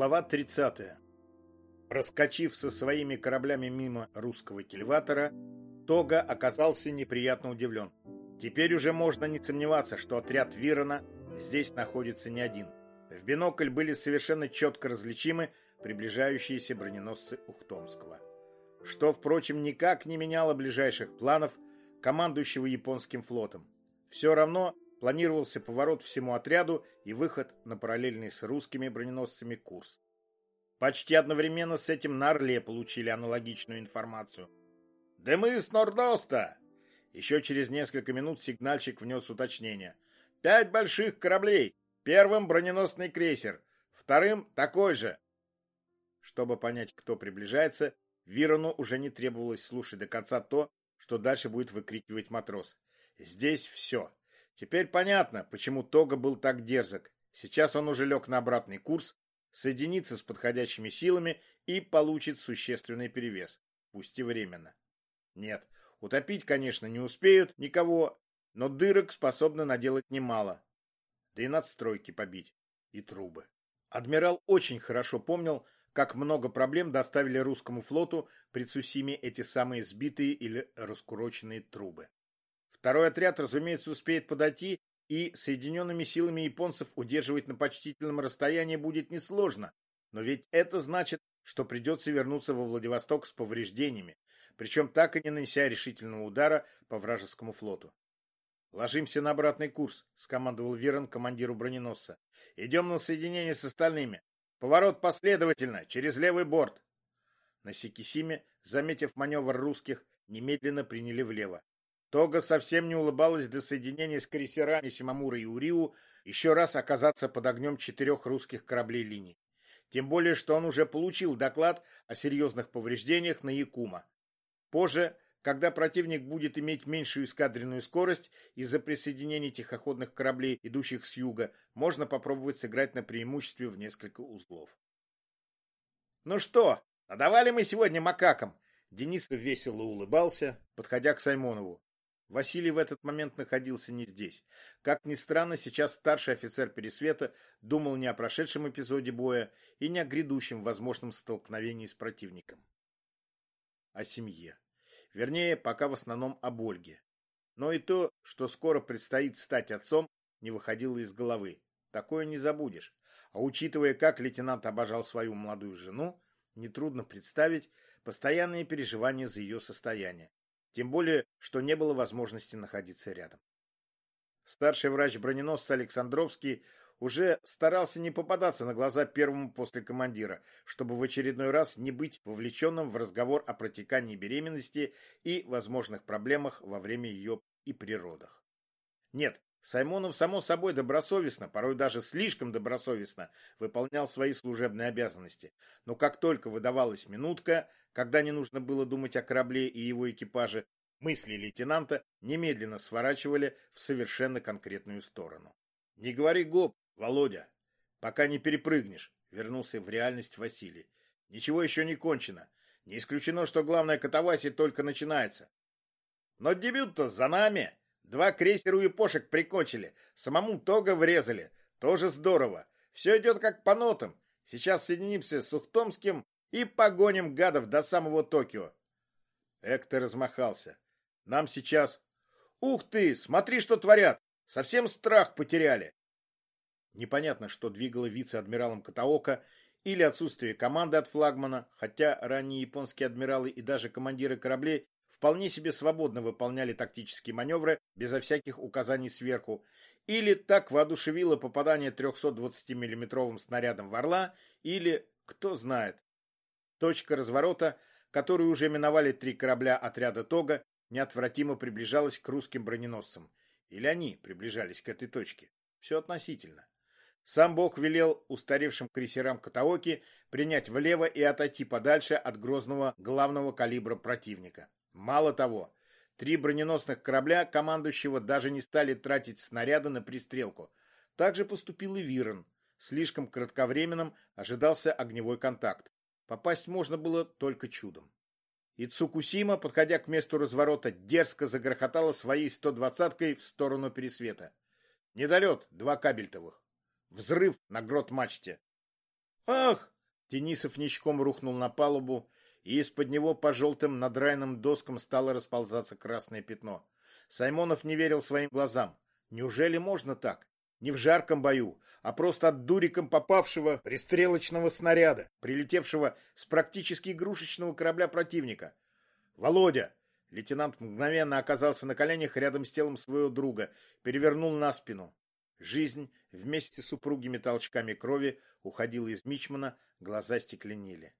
Глава 30. Проскочив со своими кораблями мимо русского кильватора, Тога оказался неприятно удивлен. Теперь уже можно не сомневаться, что отряд Вирона здесь находится не один. В бинокль были совершенно четко различимы приближающиеся броненосцы Ухтомского. Что, впрочем, никак не меняло ближайших планов командующего японским флотом. Все равно планировался поворот всему отряду и выход на параллельный с русскими броненосцами курс. Почти одновременно с этим на Орле получили аналогичную информацию. «Да мы с Нордоста!» Еще через несколько минут сигнальщик внес уточнение. «Пять больших кораблей. Первым броненосный крейсер, вторым такой же». Чтобы понять, кто приближается, Вирону уже не требовалось слушать до конца то, что дальше будет выкрикивать матрос. «Здесь все. Теперь понятно, почему Тога был так дерзок. Сейчас он уже лег на обратный курс, соединится с подходящими силами и получит существенный перевес, пусть и временно. Нет, утопить, конечно, не успеют никого, но дырок способны наделать немало. Да и надстройки побить, и трубы. Адмирал очень хорошо помнил, как много проблем доставили русскому флоту при Цусиме эти самые сбитые или раскуроченные трубы. Второй отряд, разумеется, успеет подойти, и соединенными силами японцев удерживать на почтительном расстоянии будет несложно. Но ведь это значит, что придется вернуться во Владивосток с повреждениями, причем так и не нанеся решительного удара по вражескому флоту. «Ложимся на обратный курс», — скомандовал Вирон командиру броненосца. «Идем на соединение с остальными. Поворот последовательно, через левый борт». На Сикисиме, заметив маневр русских, немедленно приняли влево. Тога совсем не улыбалась до соединения с крейсерами Симамура и Уриу еще раз оказаться под огнем четырех русских кораблей линий. Тем более, что он уже получил доклад о серьезных повреждениях на Якума. Позже, когда противник будет иметь меньшую эскадренную скорость из-за присоединения тихоходных кораблей, идущих с юга, можно попробовать сыграть на преимуществе в несколько узлов. «Ну что, надавали мы сегодня макакам?» Денис весело улыбался, подходя к Саймонову. Василий в этот момент находился не здесь. Как ни странно, сейчас старший офицер Пересвета думал не о прошедшем эпизоде боя и не о грядущем возможном столкновении с противником. О семье. Вернее, пока в основном об Ольге. Но и то, что скоро предстоит стать отцом, не выходило из головы. Такое не забудешь. А учитывая, как лейтенант обожал свою молодую жену, нетрудно представить постоянные переживания за ее состояние. Тем более, что не было возможности находиться рядом. Старший врач броненосца Александровский уже старался не попадаться на глаза первому после командира, чтобы в очередной раз не быть вовлеченным в разговор о протекании беременности и возможных проблемах во время ее и природах. Нет, Саймонов, само собой, добросовестно, порой даже слишком добросовестно, выполнял свои служебные обязанности. Но как только выдавалась минутка, когда не нужно было думать о корабле и его экипаже, мысли лейтенанта немедленно сворачивали в совершенно конкретную сторону. «Не говори гоп, Володя, пока не перепрыгнешь», — вернулся в реальность Василий. «Ничего еще не кончено. Не исключено, что главная катавасия только начинается». «Но дебют-то за нами!» Два крейсера у япошек прикончили, самому Тога врезали. Тоже здорово. Все идет как по нотам. Сейчас соединимся с Ухтомским и погоним гадов до самого Токио. Эктор размахался. Нам сейчас... Ух ты, смотри, что творят! Совсем страх потеряли. Непонятно, что двигало вице-адмиралом Катаока или отсутствие команды от флагмана, хотя ранние японские адмиралы и даже командиры кораблей вполне себе свободно выполняли тактические маневры безо всяких указаний сверху, или так воодушевило попадание 320 миллиметровым снарядом в «Орла», или, кто знает. Точка разворота, которую уже миновали три корабля отряда «Тога», неотвратимо приближалась к русским броненосцам. Или они приближались к этой точке. Все относительно. Сам Бог велел устаревшим крейсерам Катаоки принять влево и отойти подальше от грозного главного калибра противника. Мало того, три броненосных корабля командующего даже не стали тратить снаряды на пристрелку. Так же поступил и Вирон. Слишком кратковременным ожидался огневой контакт. Попасть можно было только чудом. И Цукусима, подходя к месту разворота, дерзко загрохотала своей 120-кой в сторону пересвета. Недолет, два кабельтовых. Взрыв на грот-мачте. Ах! Денисов ничком рухнул на палубу, и из-под него по желтым надраенным доскам стало расползаться красное пятно. Саймонов не верил своим глазам. Неужели можно так? Не в жарком бою, а просто от дуриком попавшего пристрелочного снаряда, прилетевшего с практически игрушечного корабля противника. «Володя!» Лейтенант мгновенно оказался на коленях рядом с телом своего друга, перевернул на спину. Жизнь вместе с супругими толчками крови уходила из Мичмана, глаза стекленели.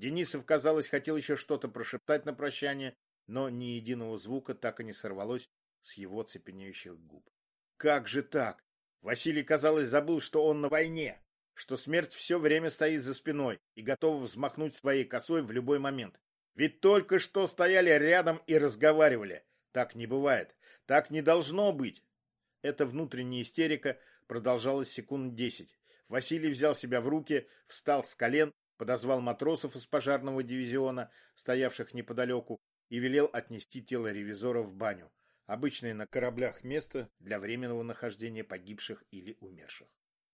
Денисов, казалось, хотел еще что-то прошептать на прощание, но ни единого звука так и не сорвалось с его цепенеющих губ. Как же так? Василий, казалось, забыл, что он на войне, что смерть все время стоит за спиной и готова взмахнуть своей косой в любой момент. Ведь только что стояли рядом и разговаривали. Так не бывает. Так не должно быть. Эта внутренняя истерика продолжалась секунд десять. Василий взял себя в руки, встал с колен подозвал матросов из пожарного дивизиона, стоявших неподалеку, и велел отнести тело ревизора в баню, обычное на кораблях место для временного нахождения погибших или умерших.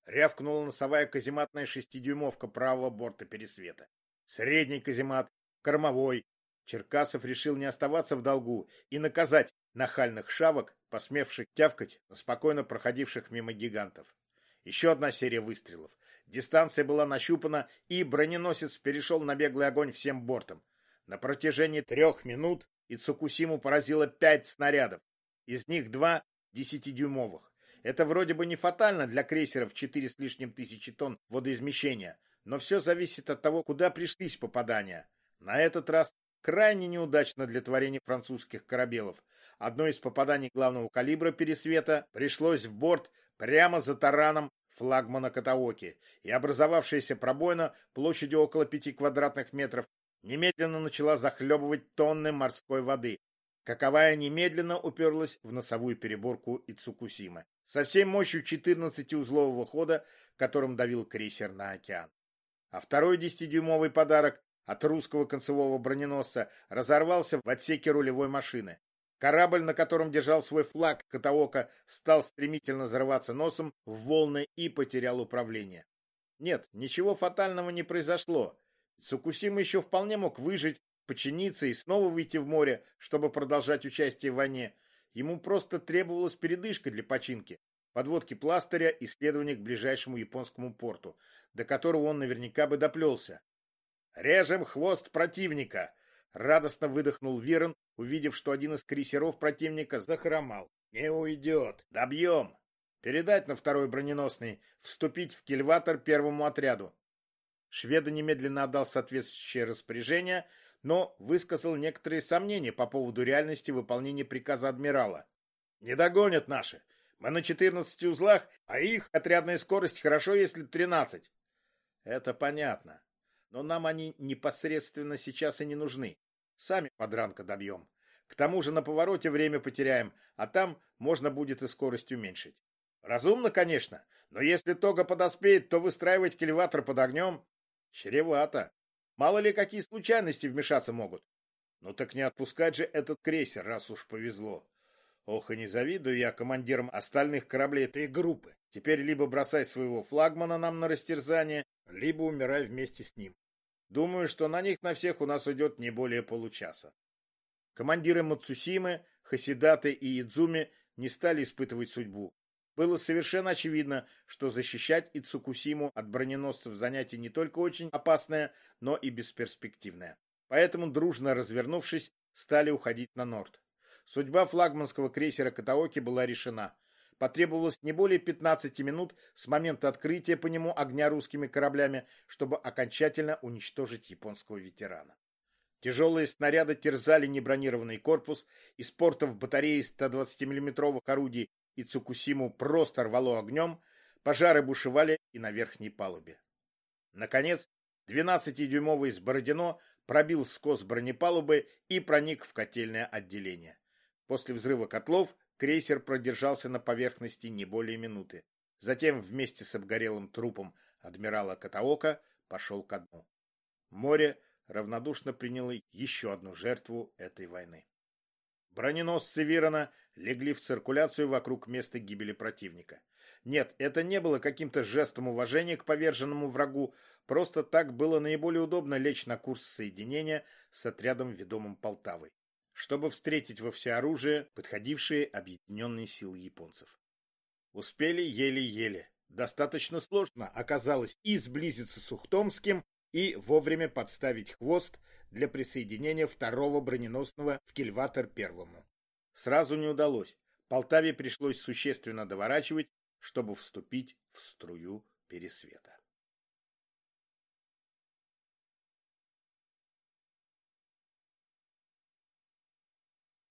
Рявкнула носовая казематная шестидюймовка правого борта пересвета. Средний каземат, кормовой. Черкасов решил не оставаться в долгу и наказать нахальных шавок, посмевших тявкать на спокойно проходивших мимо гигантов. Еще одна серия выстрелов. Дистанция была нащупана, и броненосец перешел на беглый огонь всем бортом. На протяжении трех минут Ицукусиму поразило пять снарядов. Из них два десятидюймовых. Это вроде бы не фатально для крейсеров четыре с лишним тысячи тонн водоизмещения, но все зависит от того, куда пришлись попадания. На этот раз крайне неудачно для творений французских корабелов. Одно из попаданий главного калибра пересвета пришлось в борт прямо за тараном флагмана Катаоки, и образовавшаяся пробоина площадью около пяти квадратных метров немедленно начала захлебывать тонны морской воды, каковая немедленно уперлась в носовую переборку Ицукусимы со всей мощью 14-узлового хода, которым давил крейсер на океан. А второй десятидюймовый подарок от русского концевого броненосца разорвался в отсеке рулевой машины. Корабль, на котором держал свой флаг Катаока, стал стремительно взрываться носом в волны и потерял управление. Нет, ничего фатального не произошло. Цукусима еще вполне мог выжить, починиться и снова выйти в море, чтобы продолжать участие в войне. Ему просто требовалась передышка для починки, подводки пластыря и следования к ближайшему японскому порту, до которого он наверняка бы доплелся. «Режем хвост противника!» Радостно выдохнул Вирон, увидев, что один из крейсеров противника захромал. «Не уйдет! Добьем!» «Передать на второй броненосный, вступить в кильватор первому отряду». Шведа немедленно отдал соответствующее распоряжение, но высказал некоторые сомнения по поводу реальности выполнения приказа адмирала. «Не догонят наши. Мы на 14 узлах, а их отрядная скорость хорошо, если 13». «Это понятно. Но нам они непосредственно сейчас и не нужны. Сами подранка добьем. К тому же на повороте время потеряем, а там можно будет и скорость уменьшить. Разумно, конечно, но если Тога подоспеет, то выстраивать кильватор под огнем чревато. Мало ли какие случайности вмешаться могут. Ну так не отпускать же этот крейсер, раз уж повезло. Ох, и не завидую я командирам остальных кораблей этой группы. Теперь либо бросай своего флагмана нам на растерзание, либо умирай вместе с ним. Думаю, что на них на всех у нас уйдет не более получаса. Командиры Мацусимы, Хасидаты и Идзуми не стали испытывать судьбу. Было совершенно очевидно, что защищать Ицукусиму от броненосцев занятие не только очень опасное, но и бесперспективное. Поэтому, дружно развернувшись, стали уходить на норд. Судьба флагманского крейсера Катаоки была решена потребовалось не более 15 минут с момента открытия по нему огня русскими кораблями, чтобы окончательно уничтожить японского ветерана. Тяжелые снаряды терзали небронированный корпус, из портов батареи 120 миллиметровых орудий и Цукусиму просто рвало огнем, пожары бушевали и на верхней палубе. Наконец, 12-дюймовый с Бородино пробил скос бронепалубы и проник в котельное отделение. После взрыва котлов Крейсер продержался на поверхности не более минуты. Затем вместе с обгорелым трупом адмирала Катаока пошел ко дну. Море равнодушно приняло еще одну жертву этой войны. Броненосцы Вирона легли в циркуляцию вокруг места гибели противника. Нет, это не было каким-то жестом уважения к поверженному врагу, просто так было наиболее удобно лечь на курс соединения с отрядом, ведомым Полтавой, чтобы встретить во всеоружие подходившие объединенные силы японцев. Успели еле-еле. Достаточно сложно оказалось и сблизиться с Ухтомским, и вовремя подставить хвост для присоединения второго броненосного в кильватор первому. Сразу не удалось. Полтаве пришлось существенно доворачивать, чтобы вступить в струю пересвета.